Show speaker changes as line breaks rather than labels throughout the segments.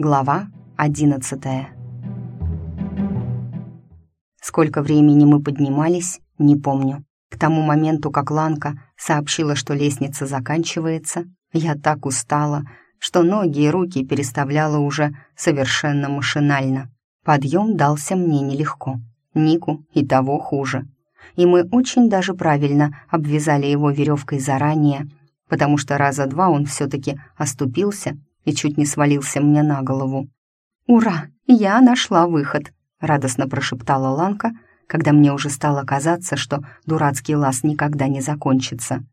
Глава одиннадцатая. Сколько времени мы поднимались, не помню. К тому моменту, как Ланка сообщила, что лестница заканчивается, я так устала, что ноги и руки переставляла уже совершенно машинально. Подъем дался мне нелегко. Нику и того хуже. И мы очень даже правильно обвязали его веревкой заранее, потому что раза два он все-таки оступился и чуть не свалился мне на голову. «Ура! Я нашла выход!» — радостно прошептала Ланка, когда мне уже стало казаться, что дурацкий лаз никогда не закончится.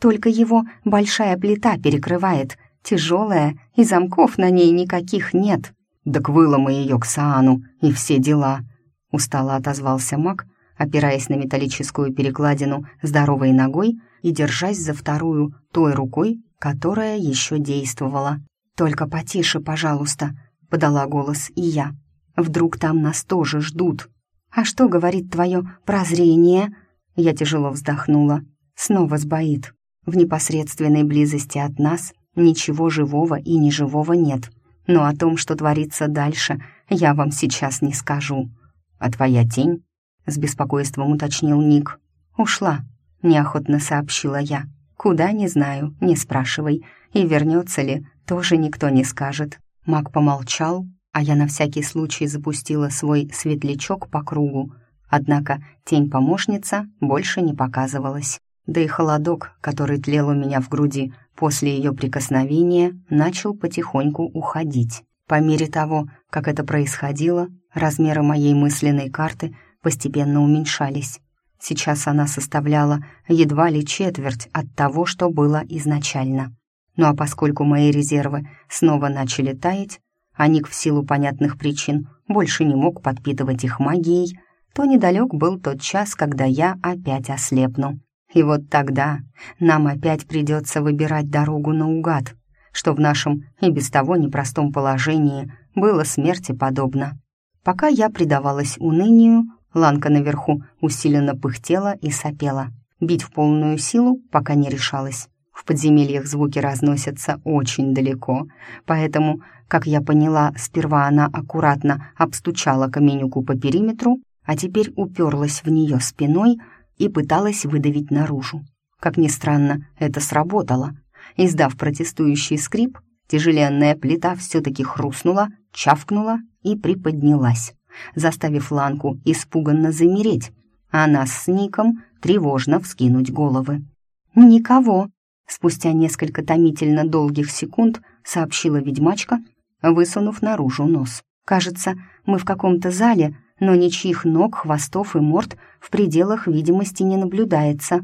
«Только его большая плита перекрывает, тяжелая, и замков на ней никаких нет». «Так выломай ее к Саану, и все дела», — устало отозвался маг, опираясь на металлическую перекладину здоровой ногой и держась за вторую той рукой, которая еще действовала. «Только потише, пожалуйста», — подала голос и я. «Вдруг там нас тоже ждут?» «А что говорит твое прозрение?» Я тяжело вздохнула. Снова сбоит. В непосредственной близости от нас ничего живого и неживого нет. Но о том, что творится дальше, я вам сейчас не скажу. «А твоя тень?» — с беспокойством уточнил Ник. «Ушла», — неохотно сообщила я. «Куда, не знаю, не спрашивай. И вернется ли, тоже никто не скажет». Маг помолчал, а я на всякий случай запустила свой светлячок по кругу. Однако тень-помощница больше не показывалась. Да и холодок, который тлел у меня в груди после ее прикосновения, начал потихоньку уходить. По мере того, как это происходило, размеры моей мысленной карты постепенно уменьшались. Сейчас она составляла едва ли четверть от того, что было изначально. Ну а поскольку мои резервы снова начали таять, а Ник в силу понятных причин больше не мог подпитывать их магией, то недалек был тот час, когда я опять ослепну. И вот тогда нам опять придется выбирать дорогу наугад, что в нашем и без того непростом положении было смерти подобно. Пока я предавалась унынию, Ланка наверху усиленно пыхтела и сопела. Бить в полную силу пока не решалась. В подземельях звуки разносятся очень далеко, поэтому, как я поняла, сперва она аккуратно обстучала каменюку по периметру, а теперь уперлась в нее спиной и пыталась выдавить наружу. Как ни странно, это сработало. Издав протестующий скрип, тяжеленная плита все-таки хрустнула, чавкнула и приподнялась, заставив Ланку испуганно замереть, а нас с Ником тревожно вскинуть головы. «Никого!» Спустя несколько томительно долгих секунд сообщила ведьмачка, высунув наружу нос. «Кажется, мы в каком-то зале, но ничьих ног, хвостов и морд в пределах видимости не наблюдается».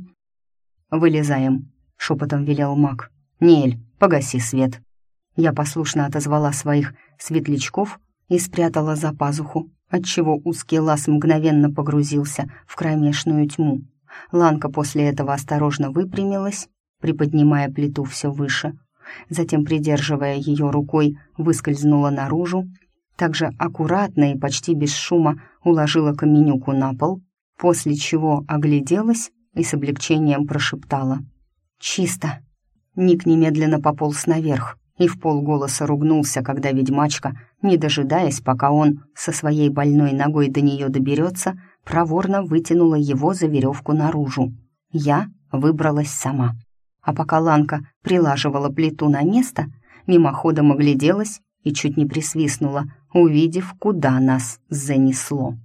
«Вылезаем», — шепотом велел маг. «Нель, погаси свет». Я послушно отозвала своих светлячков и спрятала за пазуху, отчего узкий лаз мгновенно погрузился в кромешную тьму. Ланка после этого осторожно выпрямилась приподнимая плиту все выше. Затем, придерживая ее рукой, выскользнула наружу, также аккуратно и почти без шума уложила каменюку на пол, после чего огляделась и с облегчением прошептала. «Чисто!» Ник немедленно пополз наверх и в полголоса ругнулся, когда ведьмачка, не дожидаясь, пока он со своей больной ногой до нее доберется, проворно вытянула его за веревку наружу. Я выбралась сама а пока Ланка прилаживала плиту на место, мимоходом огляделась и чуть не присвистнула, увидев, куда нас занесло.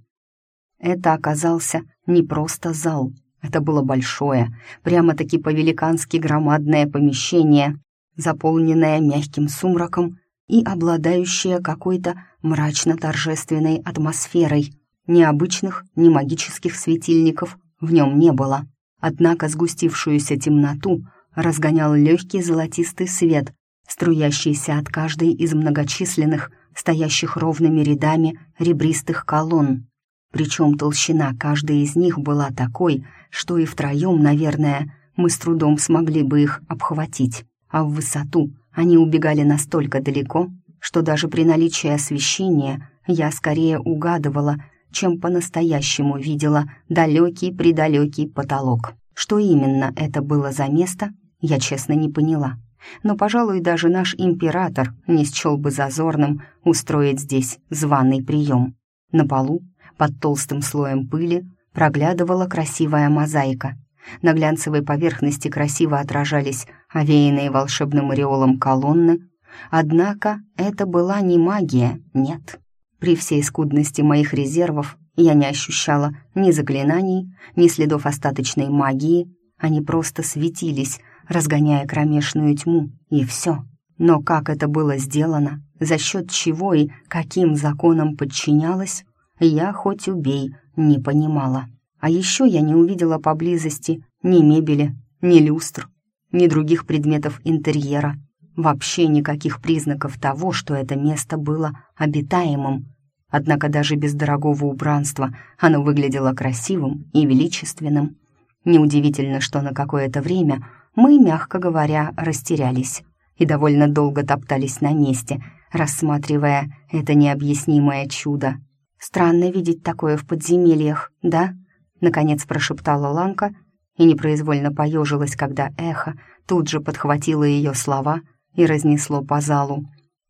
Это оказался не просто зал, это было большое, прямо-таки по-великански громадное помещение, заполненное мягким сумраком и обладающее какой-то мрачно-торжественной атмосферой. Ни обычных, ни магических светильников в нем не было. Однако сгустившуюся темноту разгонял легкий золотистый свет, струящийся от каждой из многочисленных, стоящих ровными рядами ребристых колонн. Причем толщина каждой из них была такой, что и втроем, наверное, мы с трудом смогли бы их обхватить, а в высоту они убегали настолько далеко, что даже при наличии освещения я скорее угадывала, чем по-настоящему видела далекий-предалекий потолок. Что именно это было за место, я честно не поняла. но, пожалуй, даже наш император не счел бы зазорным устроить здесь званый прием. На полу, под толстым слоем пыли, проглядывала красивая мозаика. На глянцевой поверхности красиво отражались овеянные волшебным ореолом колонны, однако это была не магия, нет. При всей скудности моих резервов я не ощущала ни заклинаний, ни следов остаточной магии, они просто светились, разгоняя кромешную тьму, и все. Но как это было сделано, за счет чего и каким законам подчинялось, я хоть убей не понимала. А еще я не увидела поблизости ни мебели, ни люстр, ни других предметов интерьера. Вообще никаких признаков того, что это место было обитаемым. Однако даже без дорогого убранства оно выглядело красивым и величественным. Неудивительно, что на какое-то время мы, мягко говоря, растерялись и довольно долго топтались на месте, рассматривая это необъяснимое чудо. «Странно видеть такое в подземельях, да?» — наконец прошептала Ланка и непроизвольно поежилась, когда эхо тут же подхватило ее слова и разнесло по залу.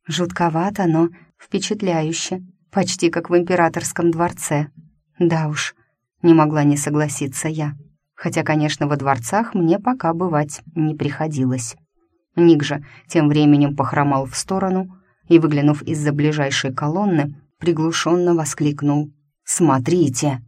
«Жутковато, но впечатляюще, почти как в императорском дворце. Да уж, не могла не согласиться я» хотя, конечно, во дворцах мне пока бывать не приходилось. Ник же тем временем похромал в сторону и, выглянув из-за ближайшей колонны, приглушенно воскликнул «Смотрите!».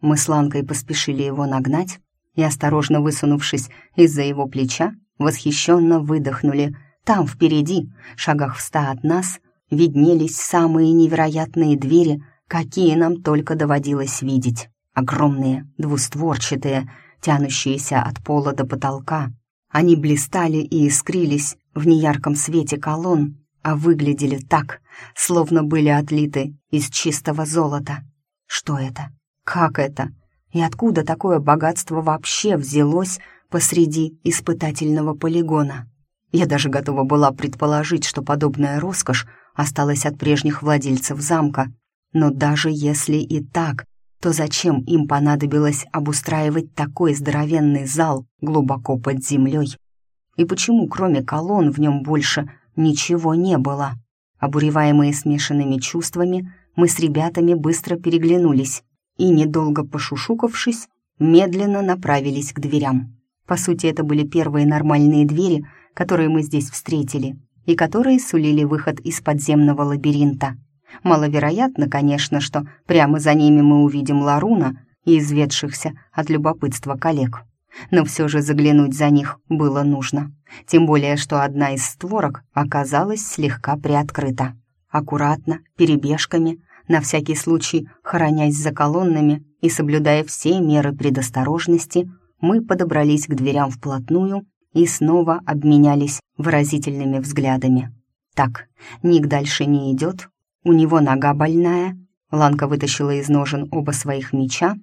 Мы с Ланкой поспешили его нагнать и, осторожно высунувшись из-за его плеча, восхищенно выдохнули. Там, впереди, шагах в ста от нас, виднелись самые невероятные двери, какие нам только доводилось видеть. Огромные, двустворчатые, тянущиеся от пола до потолка. Они блистали и искрились в неярком свете колонн, а выглядели так, словно были отлиты из чистого золота. Что это? Как это? И откуда такое богатство вообще взялось посреди испытательного полигона? Я даже готова была предположить, что подобная роскошь осталась от прежних владельцев замка. Но даже если и так, то зачем им понадобилось обустраивать такой здоровенный зал глубоко под землей? И почему, кроме колонн, в нем больше ничего не было? Обуреваемые смешанными чувствами, мы с ребятами быстро переглянулись и, недолго пошушукавшись, медленно направились к дверям. По сути, это были первые нормальные двери, которые мы здесь встретили, и которые сулили выход из подземного лабиринта. Маловероятно, конечно, что прямо за ними мы увидим Ларуна и изведшихся от любопытства коллег. Но все же заглянуть за них было нужно. Тем более, что одна из створок оказалась слегка приоткрыта. Аккуратно, перебежками, на всякий случай хоронясь за колоннами и соблюдая все меры предосторожности, мы подобрались к дверям вплотную и снова обменялись выразительными взглядами. Так, Ник дальше не идет, у него нога больная. Ланка вытащила из ножен оба своих меча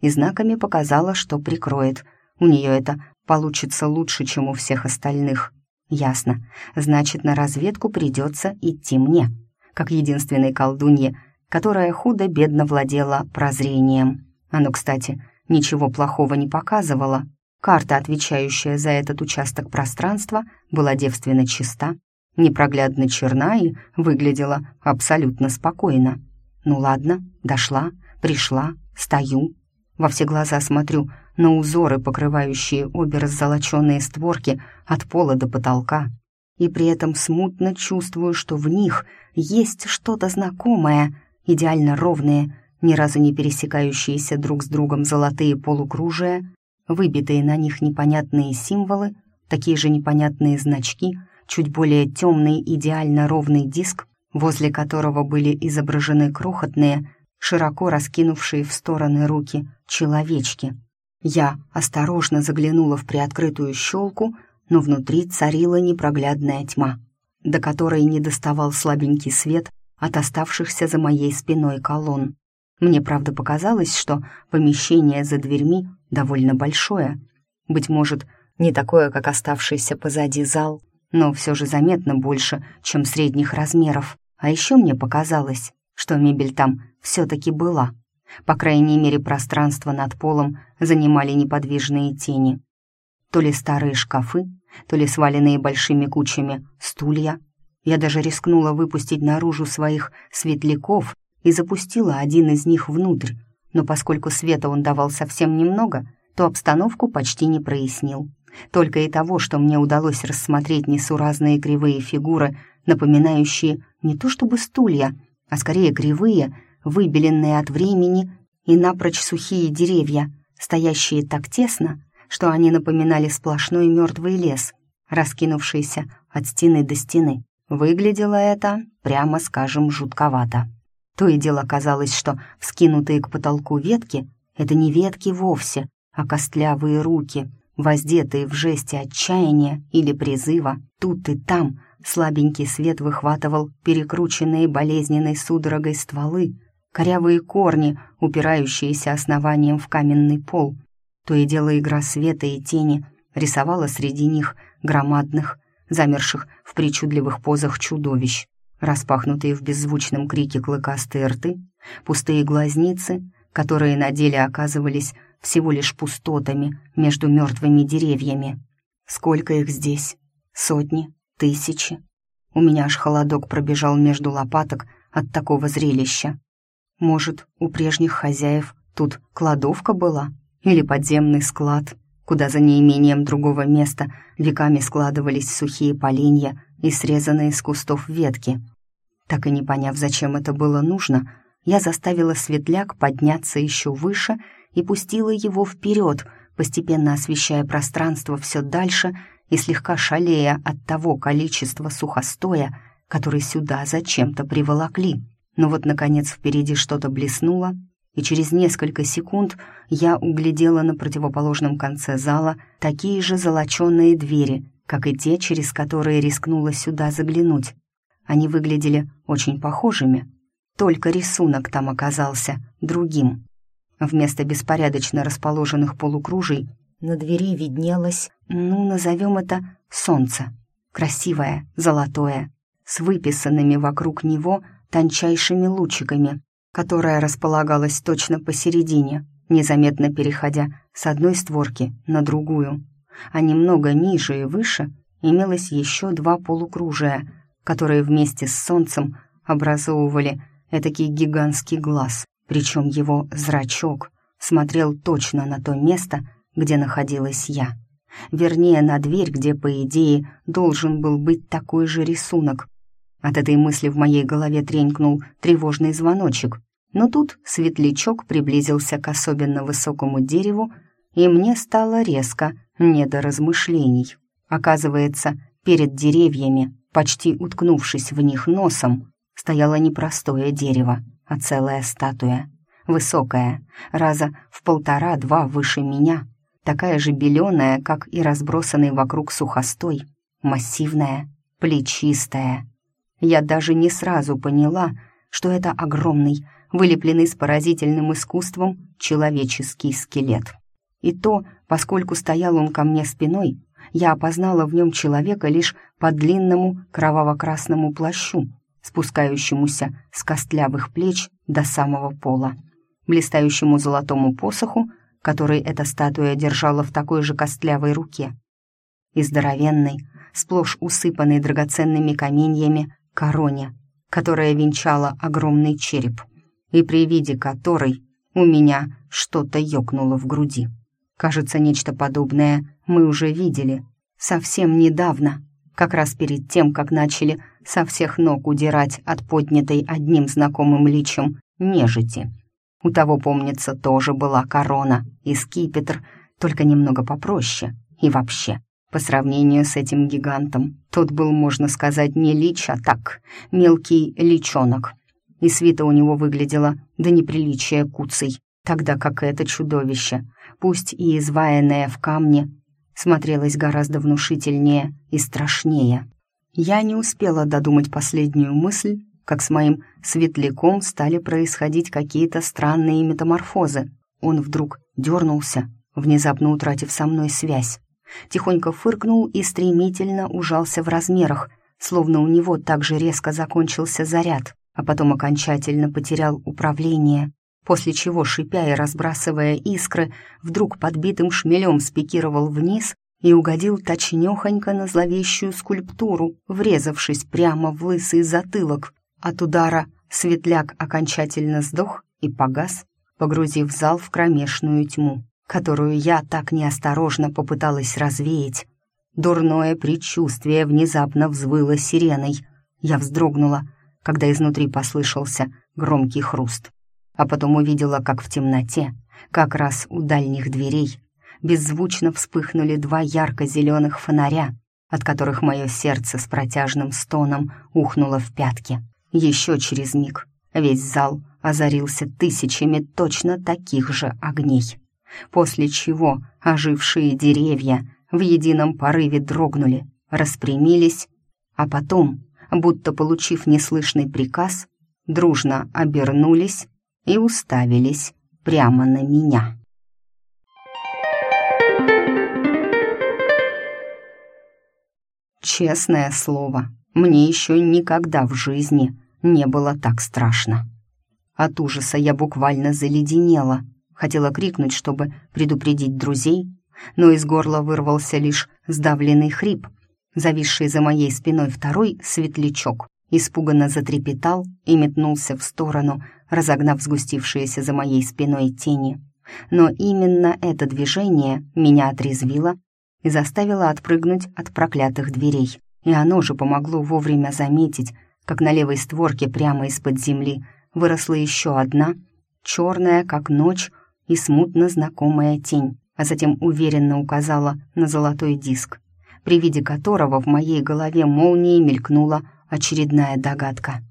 и знаками показала, что прикроет. У нее это получится лучше, чем у всех остальных. Ясно. Значит, на разведку придется идти мне, как единственной колдунье, которая худо-бедно владела прозрением. Оно, кстати, ничего плохого не показывало. Карта, отвечающая за этот участок пространства, была девственно чиста, непроглядно черна и выглядела абсолютно спокойно. Ну ладно, дошла, пришла, стою. Во все глаза смотрю на узоры, покрывающие обе раззолоченные створки от пола до потолка. И при этом смутно чувствую, что в них есть что-то знакомое, идеально ровные, ни разу не пересекающиеся друг с другом золотые полукружия, выбитые на них непонятные символы, такие же непонятные значки — чуть более темный идеально ровный диск, возле которого были изображены крохотные, широко раскинувшие в стороны руки человечки. Я осторожно заглянула в приоткрытую щелку, но внутри царила непроглядная тьма, до которой не доставал слабенький свет от оставшихся за моей спиной колонн. Мне, правда, показалось, что помещение за дверьми довольно большое. Быть может, не такое, как оставшийся позади зал, но все же заметно больше, чем средних размеров. А еще мне показалось, что мебель там все-таки была. По крайней мере, пространство над полом занимали неподвижные тени. То ли старые шкафы, то ли сваленные большими кучами стулья. Я даже рискнула выпустить наружу своих светляков и запустила один из них внутрь, но поскольку света он давал совсем немного, то обстановку почти не прояснил. Только и того, что мне удалось рассмотреть несуразные кривые фигуры, напоминающие не то чтобы стулья, а скорее кривые, выбеленные от времени и напрочь сухие деревья, стоящие так тесно, что они напоминали сплошной мертвый лес, раскинувшийся от стены до стены. Выглядело это, прямо скажем, жутковато. То и дело казалось, что вскинутые к потолку ветки — это не ветки вовсе, а костлявые руки, воздетые в жесте отчаяния или призыва. Тут и там слабенький свет выхватывал перекрученные болезненной судорогой стволы, корявые корни, упирающиеся основанием в каменный пол. То и дело игра света и тени рисовала среди них громадных, замерших в причудливых позах чудовищ, распахнутые в беззвучном крике клыкастые рты, пустые глазницы, которые на деле оказывались всего лишь пустотами между мертвыми деревьями. Сколько их здесь? Сотни? Тысячи? У меня аж холодок пробежал между лопаток от такого зрелища. Может, у прежних хозяев тут кладовка была? Или подземный склад? куда за неимением другого места веками складывались сухие поленья и срезанные с кустов ветки. Так и не поняв, зачем это было нужно, я заставила светляк подняться еще выше и пустила его вперед, постепенно освещая пространство все дальше и слегка шалея от того количества сухостоя, который сюда зачем-то приволокли. Но вот, наконец, впереди что-то блеснуло, и через несколько секунд я углядела на противоположном конце зала такие же золоченые двери, как и те, через которые рискнула сюда заглянуть. Они выглядели очень похожими, только рисунок там оказался другим. Вместо беспорядочно расположенных полукружий на двери виднелось, ну, назовем это, солнце. Красивое, золотое, с выписанными вокруг него тончайшими лучиками, которая располагалась точно посередине, незаметно переходя с одной створки на другую. А немного ниже и выше имелось еще два полукружия, которые вместе с солнцем образовывали этакий гигантский глаз, причем его зрачок смотрел точно на то место, где находилась я. Вернее, на дверь, где, по идее, должен был быть такой же рисунок. От этой мысли в моей голове тренькнул тревожный звоночек, но тут светлячок приблизился к особенно высокому дереву, и мне стало резко не до размышлений. Оказывается, перед деревьями, почти уткнувшись в них носом, стояло не простое дерево, а целая статуя. Высокая, раза в полтора-два выше меня, такая же беленая, как и разбросанный вокруг сухостой, массивная, плечистая. Я даже не сразу поняла, что это огромный, вылепленный с поразительным искусством человеческий скелет. И то, поскольку стоял он ко мне спиной, я опознала в нем человека лишь по длинному кроваво-красному плащу, спускающемуся с костлявых плеч до самого пола, блистающему золотому посоху, который эта статуя держала в такой же костлявой руке, и здоровенной, сплошь усыпанной драгоценными каменьями, короне, которая венчала огромный череп — и при виде которой у меня что-то ёкнуло в груди. Кажется, нечто подобное мы уже видели совсем недавно, как раз перед тем, как начали со всех ног удирать от поднятой одним знакомым личем нежити. У того, помнится, тоже была корона и скипетр, только немного попроще. И вообще, по сравнению с этим гигантом, тот был, можно сказать, не лич, а так, мелкий личонок, и свита у него выглядела до неприличия куцей, тогда как это чудовище, пусть и изваянное в камне, смотрелось гораздо внушительнее и страшнее. Я не успела додумать последнюю мысль, как с моим светляком стали происходить какие-то странные метаморфозы. Он вдруг дернулся, внезапно утратив со мной связь. Тихонько фыркнул и стремительно ужался в размерах, словно у него так же резко закончился заряд а потом окончательно потерял управление, после чего, шипя и разбрасывая искры, вдруг подбитым шмелем спикировал вниз и угодил точнёхонько на зловещую скульптуру, врезавшись прямо в лысый затылок. От удара светляк окончательно сдох и погас, погрузив зал в кромешную тьму, которую я так неосторожно попыталась развеять. Дурное предчувствие внезапно взвыло сиреной. Я вздрогнула, когда изнутри послышался громкий хруст. А потом увидела, как в темноте, как раз у дальних дверей, беззвучно вспыхнули два ярко-зеленых фонаря, от которых мое сердце с протяжным стоном ухнуло в пятки. Еще через миг весь зал озарился тысячами точно таких же огней, после чего ожившие деревья в едином порыве дрогнули, распрямились, а потом, будто получив неслышный приказ, дружно обернулись и уставились прямо на меня. Честное слово, мне еще никогда в жизни не было так страшно. От ужаса я буквально заледенела, хотела крикнуть, чтобы предупредить друзей, но из горла вырвался лишь сдавленный хрип. Зависший за моей спиной второй светлячок испуганно затрепетал и метнулся в сторону, разогнав сгустившиеся за моей спиной тени. Но именно это движение меня отрезвило и заставило отпрыгнуть от проклятых дверей. И оно же помогло вовремя заметить, как на левой створке прямо из-под земли выросла еще одна, черная, как ночь, и смутно знакомая тень а затем уверенно указала на золотой диск, при виде которого в моей голове молнией мелькнула очередная догадка.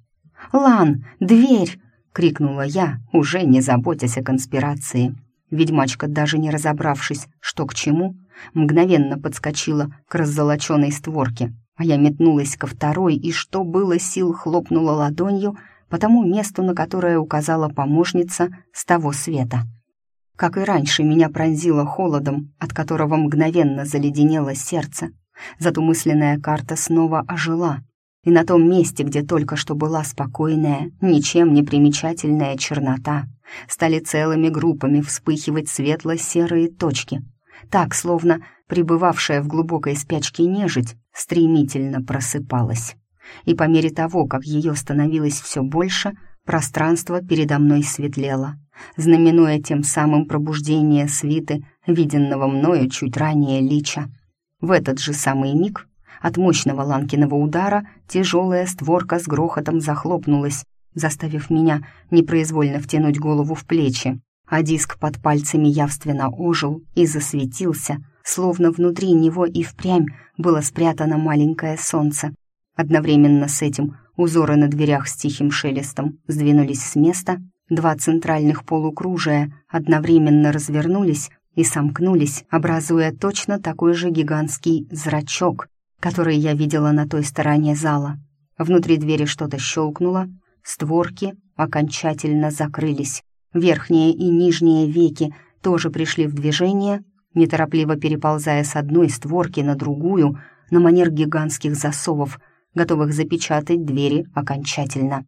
«Лан, дверь!» — крикнула я, уже не заботясь о конспирации. Ведьмачка, даже не разобравшись, что к чему, мгновенно подскочила к раззолоченной створке, а я метнулась ко второй и, что было сил, хлопнула ладонью по тому месту, на которое указала помощница с того света — как и раньше, меня пронзило холодом, от которого мгновенно заледенело сердце. Зато мысленная карта снова ожила, и на том месте, где только что была спокойная, ничем не примечательная чернота, стали целыми группами вспыхивать светло-серые точки. Так, словно пребывавшая в глубокой спячке нежить, стремительно просыпалась. И по мере того, как ее становилось все больше, пространство передо мной светлело — знаменуя тем самым пробуждение свиты, виденного мною чуть ранее лича. В этот же самый миг от мощного Ланкиного удара тяжелая створка с грохотом захлопнулась, заставив меня непроизвольно втянуть голову в плечи, а диск под пальцами явственно ожил и засветился, словно внутри него и впрямь было спрятано маленькое солнце. Одновременно с этим узоры на дверях с тихим шелестом сдвинулись с места, Два центральных полукружия одновременно развернулись и сомкнулись, образуя точно такой же гигантский зрачок, который я видела на той стороне зала. Внутри двери что-то щелкнуло, створки окончательно закрылись. Верхние и нижние веки тоже пришли в движение, неторопливо переползая с одной створки на другую на манер гигантских засовов, готовых запечатать двери окончательно.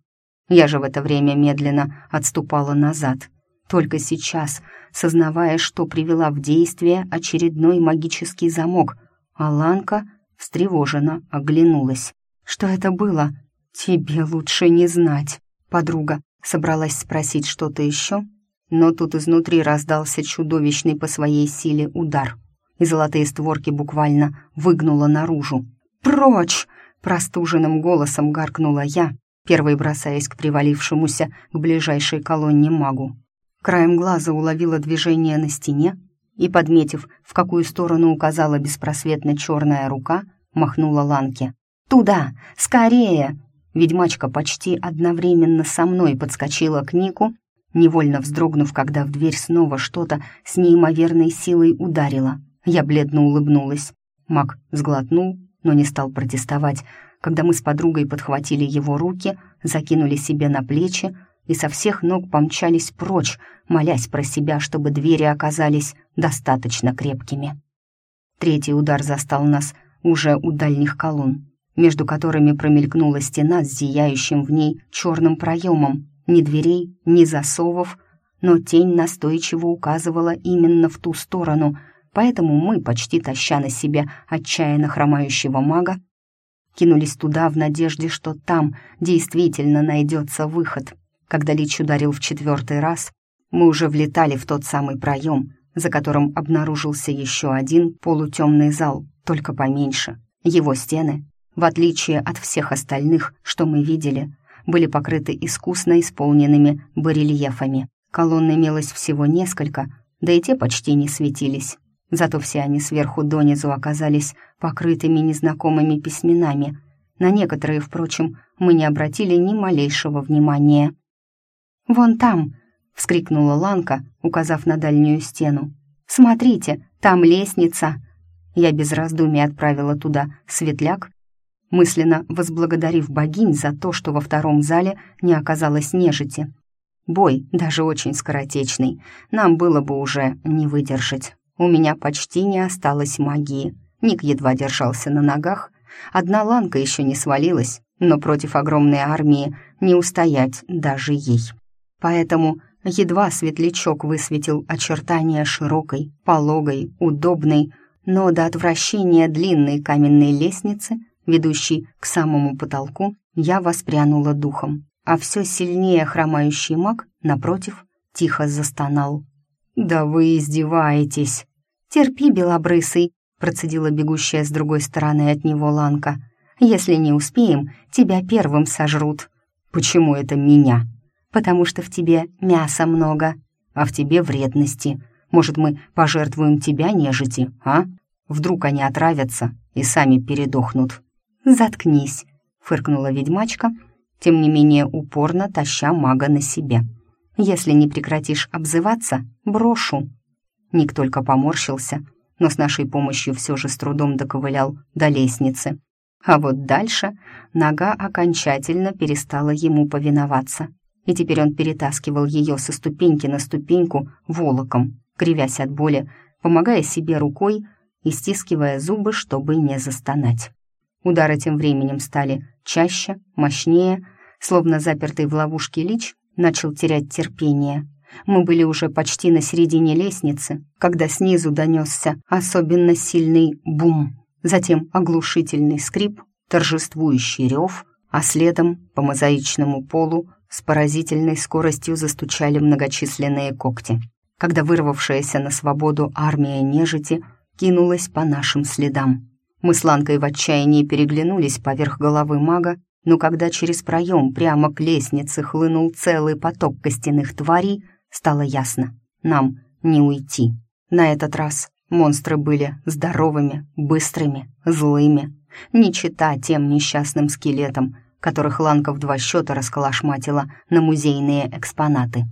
Я же в это время медленно отступала назад, только сейчас, сознавая, что привела в действие очередной магический замок, а Ланка встревоженно оглянулась. «Что это было?» «Тебе лучше не знать», — подруга собралась спросить что-то еще, но тут изнутри раздался чудовищный по своей силе удар, и золотые створки буквально выгнуло наружу. «Прочь!» — простуженным голосом гаркнула я, первой бросаясь к привалившемуся к ближайшей колонне магу. Краем глаза уловила движение на стене и, подметив, в какую сторону указала беспросветно черная рука, махнула Ланке. «Туда! Скорее!» Ведьмачка почти одновременно со мной подскочила к Нику, невольно вздрогнув, когда в дверь снова что-то с неимоверной силой ударило. Я бледно улыбнулась. Маг сглотнул, но не стал протестовать, когда мы с подругой подхватили его руки, закинули себе на плечи и со всех ног помчались прочь, молясь про себя, чтобы двери оказались достаточно крепкими. Третий удар застал нас уже у дальних колонн, между которыми промелькнула стена с зияющим в ней черным проемом. Ни дверей, ни засовов, но тень настойчиво указывала именно в ту сторону, поэтому мы, почти таща на себе отчаянно хромающего мага, кинулись туда в надежде, что там действительно найдется выход. Когда Лич ударил в четвертый раз, мы уже влетали в тот самый проем, за которым обнаружился еще один полутемный зал, только поменьше. Его стены, в отличие от всех остальных, что мы видели, были покрыты искусно исполненными барельефами. Колонн имелось всего несколько, да и те почти не светились. Зато все они сверху донизу оказались покрытыми незнакомыми письменами. На некоторые, впрочем, мы не обратили ни малейшего внимания. «Вон там!» — вскрикнула Ланка, указав на дальнюю стену. «Смотрите, там лестница!» Я без раздумий отправила туда светляк, мысленно возблагодарив богинь за то, что во втором зале не оказалось нежити. Бой, даже очень скоротечный, нам было бы уже не выдержать. У меня почти не осталось магии. Ник едва держался на ногах. Одна ланка еще не свалилась, но против огромной армии не устоять даже ей. Поэтому едва светлячок высветил очертания широкой, пологой, удобной, но до отвращения длинной каменной лестницы, ведущей к самому потолку, я воспрянула духом, а все сильнее хромающий маг, напротив, тихо застонал. «Да вы издеваетесь!» «Терпи, белобрысый», — процедила бегущая с другой стороны от него Ланка. «Если не успеем, тебя первым сожрут». «Почему это меня?» «Потому что в тебе мяса много, а в тебе вредности. Может, мы пожертвуем тебя нежити, а? Вдруг они отравятся и сами передохнут». «Заткнись», — фыркнула ведьмачка, тем не менее упорно таща мага на себе. «Если не прекратишь обзываться, брошу». Ник только поморщился, но с нашей помощью все же с трудом доковылял до лестницы. А вот дальше нога окончательно перестала ему повиноваться, и теперь он перетаскивал ее со ступеньки на ступеньку волоком, кривясь от боли, помогая себе рукой и стискивая зубы, чтобы не застонать. Удары тем временем стали чаще, мощнее, словно запертый в ловушке лич начал терять терпение — мы были уже почти на середине лестницы, когда снизу донесся особенно сильный бум, затем оглушительный скрип, торжествующий рев, а следом по мозаичному полу с поразительной скоростью застучали многочисленные когти, когда вырвавшаяся на свободу армия нежити кинулась по нашим следам. Мы с Ланкой в отчаянии переглянулись поверх головы мага, но когда через проем прямо к лестнице хлынул целый поток костяных тварей, стало ясно. Нам не уйти. На этот раз монстры были здоровыми, быстрыми, злыми. Не чита тем несчастным скелетам, которых Ланка в два счета расколошматила на музейные экспонаты.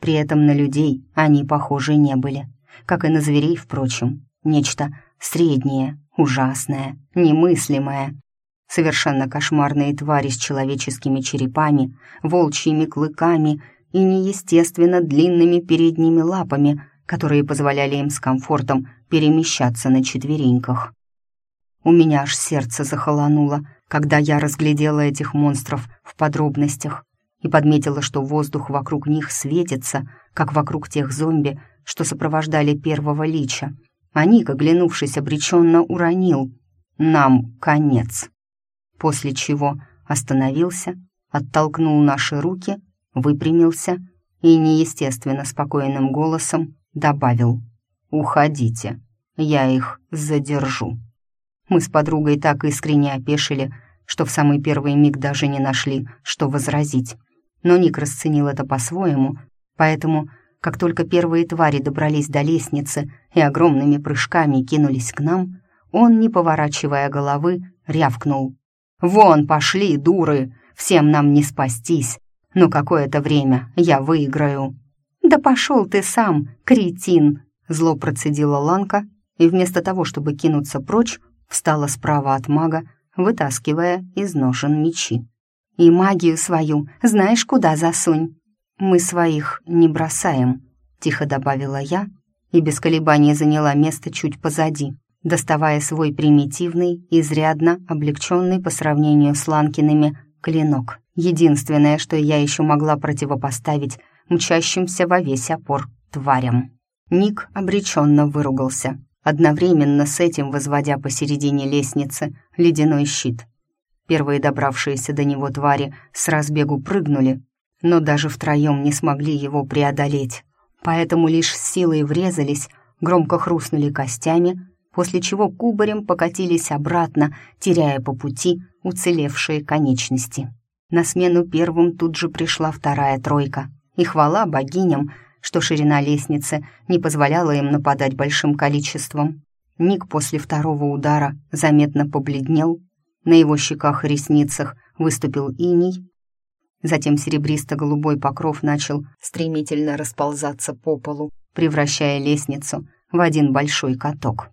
При этом на людей они похожи не были, как и на зверей, впрочем. Нечто среднее, ужасное, немыслимое. Совершенно кошмарные твари с человеческими черепами, волчьими клыками и неестественно длинными передними лапами, которые позволяли им с комфортом перемещаться на четвереньках. У меня аж сердце захолонуло, когда я разглядела этих монстров в подробностях и подметила, что воздух вокруг них светится, как вокруг тех зомби, что сопровождали первого лича. А Ник, оглянувшись, обреченно уронил «Нам конец», после чего остановился, оттолкнул наши руки выпрямился и неестественно спокойным голосом добавил «Уходите, я их задержу». Мы с подругой так искренне опешили, что в самый первый миг даже не нашли, что возразить. Но Ник расценил это по-своему, поэтому, как только первые твари добрались до лестницы и огромными прыжками кинулись к нам, он, не поворачивая головы, рявкнул. «Вон пошли, дуры! Всем нам не спастись! но какое-то время я выиграю». «Да пошел ты сам, кретин!» Зло процедила Ланка и вместо того, чтобы кинуться прочь, встала справа от мага, вытаскивая из ножен мечи. «И магию свою знаешь, куда засунь?» «Мы своих не бросаем», — тихо добавила я и без колебаний заняла место чуть позади, доставая свой примитивный, изрядно облегченный по сравнению с Ланкиными клинок. Единственное, что я еще могла противопоставить мчащимся во весь опор тварям. Ник обреченно выругался, одновременно с этим возводя посередине лестницы ледяной щит. Первые добравшиеся до него твари с разбегу прыгнули, но даже втроем не смогли его преодолеть, поэтому лишь с силой врезались, громко хрустнули костями, после чего кубарем покатились обратно, теряя по пути уцелевшие конечности. На смену первым тут же пришла вторая тройка, и хвала богиням, что ширина лестницы не позволяла им нападать большим количеством. Ник после второго удара заметно побледнел, на его щеках и ресницах выступил иней, затем серебристо-голубой покров начал стремительно расползаться по полу, превращая лестницу в один большой каток.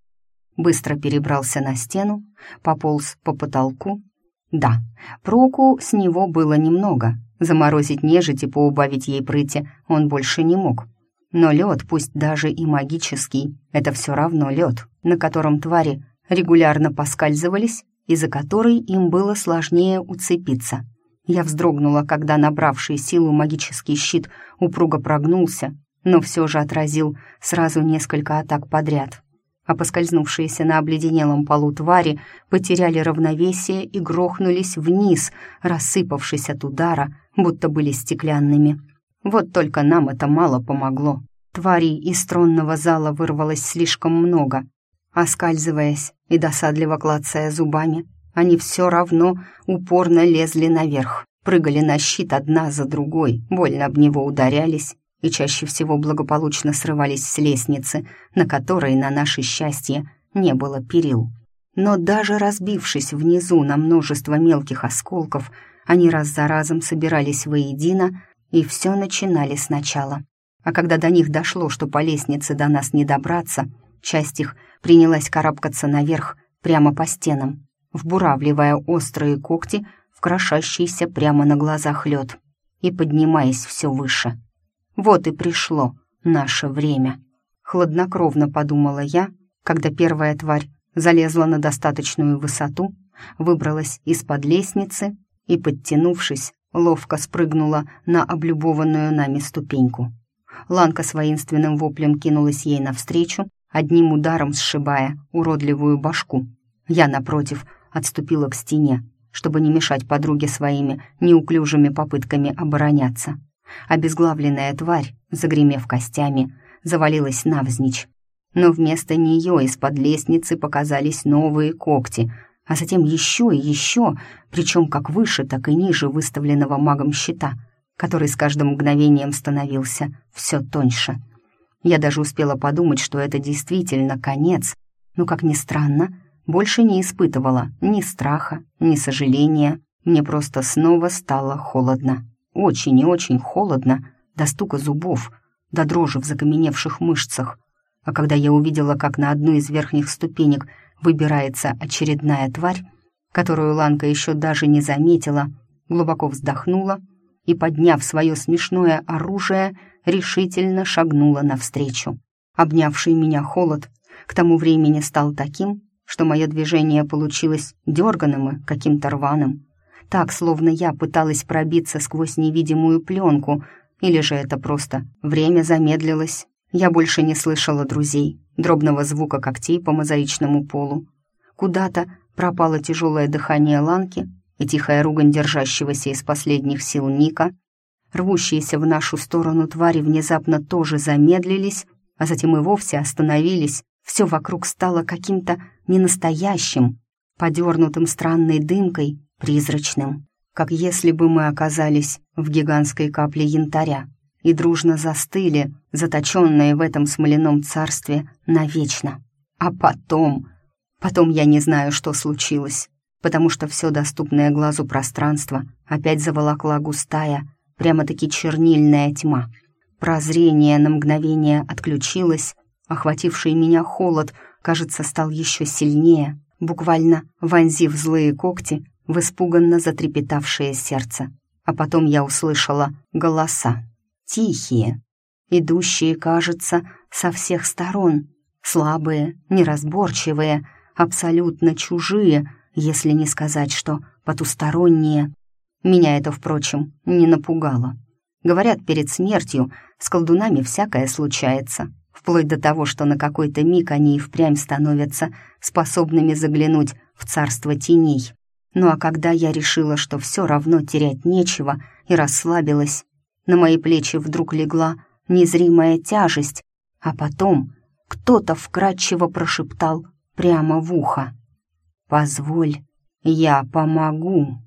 Быстро перебрался на стену, пополз по потолку. Да, проку с него было немного. Заморозить нежить и поубавить ей прыти он больше не мог. Но лед, пусть даже и магический, это все равно лед, на котором твари регулярно поскальзывались и за который им было сложнее уцепиться. Я вздрогнула, когда набравший силу магический щит упруго прогнулся, но все же отразил сразу несколько атак подряд. А поскользнувшиеся на обледенелом полу твари потеряли равновесие и грохнулись вниз, рассыпавшись от удара, будто были стеклянными. Вот только нам это мало помогло. Тварей из тронного зала вырвалось слишком много. Оскальзываясь и досадливо клацая зубами, они все равно упорно лезли наверх, прыгали на щит одна за другой, больно об него ударялись и чаще всего благополучно срывались с лестницы, на которой, на наше счастье, не было перил. Но даже разбившись внизу на множество мелких осколков, они раз за разом собирались воедино и все начинали сначала. А когда до них дошло, что по лестнице до нас не добраться, часть их принялась карабкаться наверх, прямо по стенам, вбуравливая острые когти в крошащийся прямо на глазах лед и поднимаясь все выше. Вот и пришло наше время. Хладнокровно подумала я, когда первая тварь залезла на достаточную высоту, выбралась из-под лестницы и, подтянувшись, ловко спрыгнула на облюбованную нами ступеньку. Ланка с воинственным воплем кинулась ей навстречу, одним ударом сшибая уродливую башку. Я, напротив, отступила к стене, чтобы не мешать подруге своими неуклюжими попытками обороняться. Обезглавленная тварь, загремев костями, завалилась навзничь. Но вместо нее из-под лестницы показались новые когти, а затем еще и еще, причем как выше, так и ниже выставленного магом щита, который с каждым мгновением становился все тоньше. Я даже успела подумать, что это действительно конец, но, как ни странно, больше не испытывала ни страха, ни сожаления. Мне просто снова стало холодно. Очень и очень холодно, до стука зубов, до дрожи в закаменевших мышцах. А когда я увидела, как на одну из верхних ступенек выбирается очередная тварь, которую Ланка еще даже не заметила, глубоко вздохнула и, подняв свое смешное оружие, решительно шагнула навстречу. Обнявший меня холод к тому времени стал таким, что мое движение получилось дерганым и каким-то рваным. Так, словно я пыталась пробиться сквозь невидимую пленку, или же это просто время замедлилось. Я больше не слышала друзей, дробного звука когтей по мозаичному полу. Куда-то пропало тяжелое дыхание Ланки и тихая ругань держащегося из последних сил Ника. Рвущиеся в нашу сторону твари внезапно тоже замедлились, а затем и вовсе остановились. Все вокруг стало каким-то ненастоящим, подернутым странной дымкой, призрачным, как если бы мы оказались в гигантской капле янтаря и дружно застыли, заточенные в этом смоляном царстве навечно. А потом... Потом я не знаю, что случилось, потому что все доступное глазу пространство опять заволокла густая, прямо-таки чернильная тьма. Прозрение на мгновение отключилось, охвативший меня холод, кажется, стал еще сильнее, буквально вонзив злые когти в испуганно затрепетавшее сердце. А потом я услышала голоса, тихие, идущие, кажется, со всех сторон, слабые, неразборчивые, абсолютно чужие, если не сказать, что потусторонние. Меня это, впрочем, не напугало. Говорят, перед смертью с колдунами всякое случается, вплоть до того, что на какой-то миг они и впрямь становятся способными заглянуть в царство теней. Ну а когда я решила, что все равно терять нечего, и расслабилась, на мои плечи вдруг легла незримая тяжесть, а потом кто-то вкрадчиво прошептал прямо в ухо. «Позволь, я помогу».